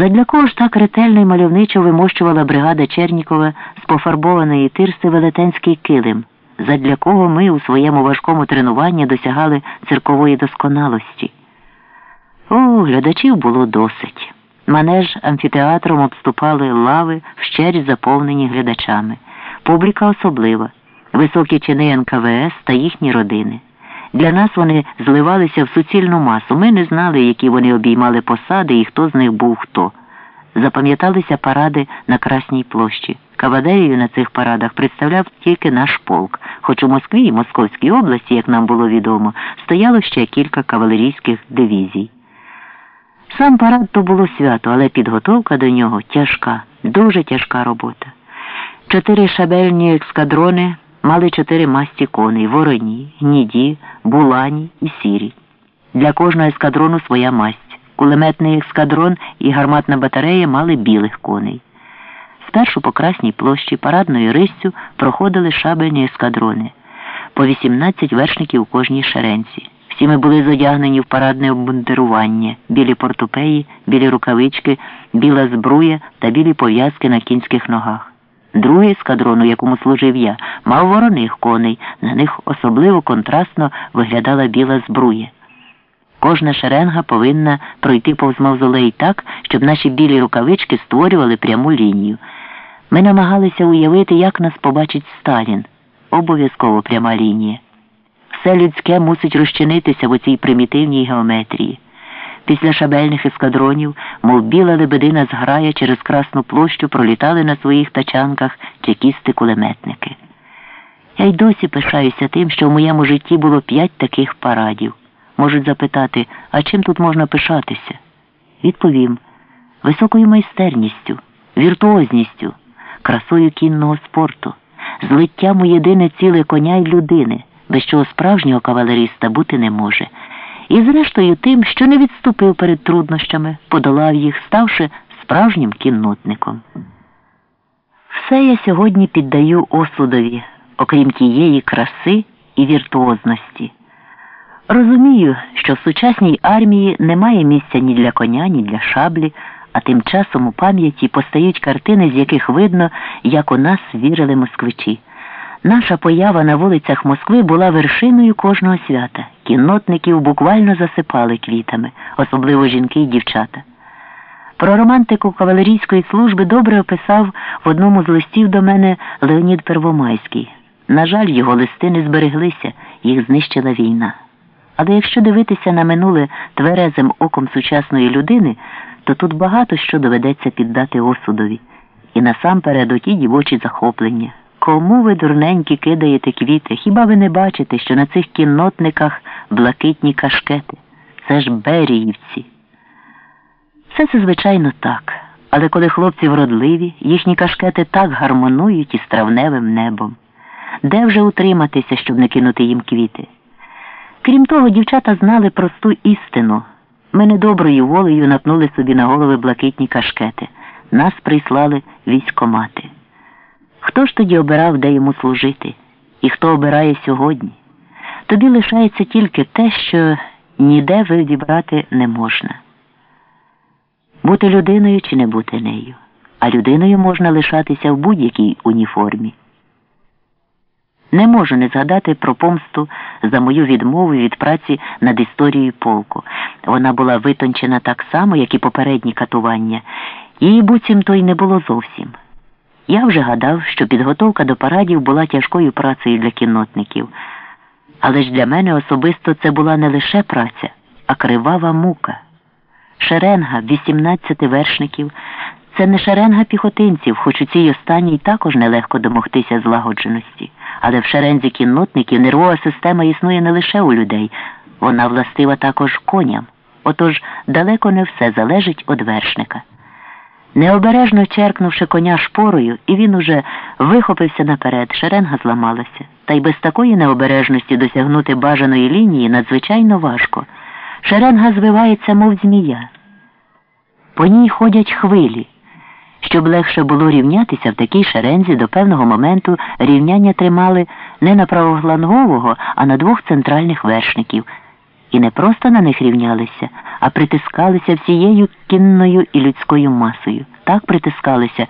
Задля кого ж так ретельно й мальовничо вимощувала бригада Чернікова з пофарбованої тирси велетенський килим, задля кого ми у своєму важкому тренуванні досягали циркової досконалості. О, глядачів було досить. Манеж амфітеатром обступали лави, вщері заповнені глядачами. Публіка особлива, високі чини НКВС та їхні родини. Для нас вони зливалися в суцільну масу. Ми не знали, які вони обіймали посади і хто з них був хто. Запам'яталися паради на Красній площі. Кавалерію на цих парадах представляв тільки наш полк, хоч у Москві і Московській області, як нам було відомо, стояло ще кілька кавалерійських дивізій. Сам парад то було свято, але підготовка до нього тяжка, дуже тяжка робота. Чотири шабельні ескадрони мали чотири масті коней вороні, гніді, булані і сірі. Для кожного ескадрону своя масть. Кулеметний ескадрон і гарматна батарея мали білих коней. Спершу по Красній площі парадною риссю проходили шабельні ескадрони, по 18 вершників у кожній шеренці. Всі ми були зодягнені в парадне обмундирування, білі портупеї, білі рукавички, біла збруя та білі пов'язки на кінських ногах. Другий ескадрон, у якому служив я, мав вороних коней, на них особливо контрастно виглядала біла збруя. Кожна шеренга повинна пройти повз мавзолей так, щоб наші білі рукавички створювали пряму лінію. Ми намагалися уявити, як нас побачить Сталін. Обов'язково пряма лінія. Все людське мусить розчинитися в оцій примітивній геометрії. Після шабельних ескадронів, мов біла лебедина зграя через Красну площу пролітали на своїх тачанках чекісти-кулеметники. Я й досі пишаюся тим, що в моєму житті було п'ять таких парадів. Можуть запитати, а чим тут можна пишатися? Відповім високою майстерністю, віртуозністю, красою кінного спорту, злиттям у єдине ціле коня й людини, без чого справжнього кавалериста бути не може. І зрештою тим, що не відступив перед труднощами, подолав їх, ставши справжнім кіннотником. Все я сьогодні піддаю осудові, окрім тієї краси і віртуозності. Розумію, що в сучасній армії немає місця ні для коня, ні для шаблі, а тим часом у пам'яті постають картини, з яких видно, як у нас вірили москвичі. Наша поява на вулицях Москви була вершиною кожного свята. Кіннотників буквально засипали квітами, особливо жінки й дівчата. Про романтику кавалерійської служби добре описав в одному з листів до мене Леонід Первомайський. На жаль, його листи не збереглися, їх знищила війна. Але якщо дивитися на минуле тверезим оком сучасної людини, то тут багато що доведеться піддати осудові. І насамперед оті дівочі захоплення. Кому ви, дурненькі, кидаєте квіти? Хіба ви не бачите, що на цих кіннотниках блакитні кашкети? Це ж беріївці. Все це, звичайно, так. Але коли хлопці вродливі, їхні кашкети так гармонують із травневим небом. Де вже утриматися, щоб не кинути їм квіти? Крім того, дівчата знали просту істину. Ми недоброю волею напнули собі на голови блакитні кашкети. Нас прислали військомати. Хто ж тоді обирав, де йому служити, і хто обирає сьогодні? Тобі лишається тільки те, що ніде відібрати не можна. Бути людиною чи не бути нею, а людиною можна лишатися в будь-якій уніформі. Не можу не згадати про помсту за мою відмову від праці над історією полку. Вона була витончена так само, як і попередні катування, її буцімто й не було зовсім. Я вже гадав, що підготовка до парадів була тяжкою працею для кіннотників. Але ж для мене особисто це була не лише праця, а кривава мука. Шеренга 18 вершників це не шеренга піхотинців, хоч у цій останній також нелегко домогтися злагодженості. Але в шерензі кіннотників нервова система існує не лише у людей, вона властива також коням. Отож далеко не все залежить від вершника. Необережно черкнувши коня шпорою, і він уже вихопився наперед, шеренга зламалася. Та й без такої необережності досягнути бажаної лінії надзвичайно важко. Шеренга звивається, мов змія. По ній ходять хвилі. Щоб легше було рівнятися в такій шерензі до певного моменту рівняння тримали не на правоглангового, а на двох центральних вершників. І не просто на них рівнялися, а притискалися всією кінною і людською масою. Так притискалися,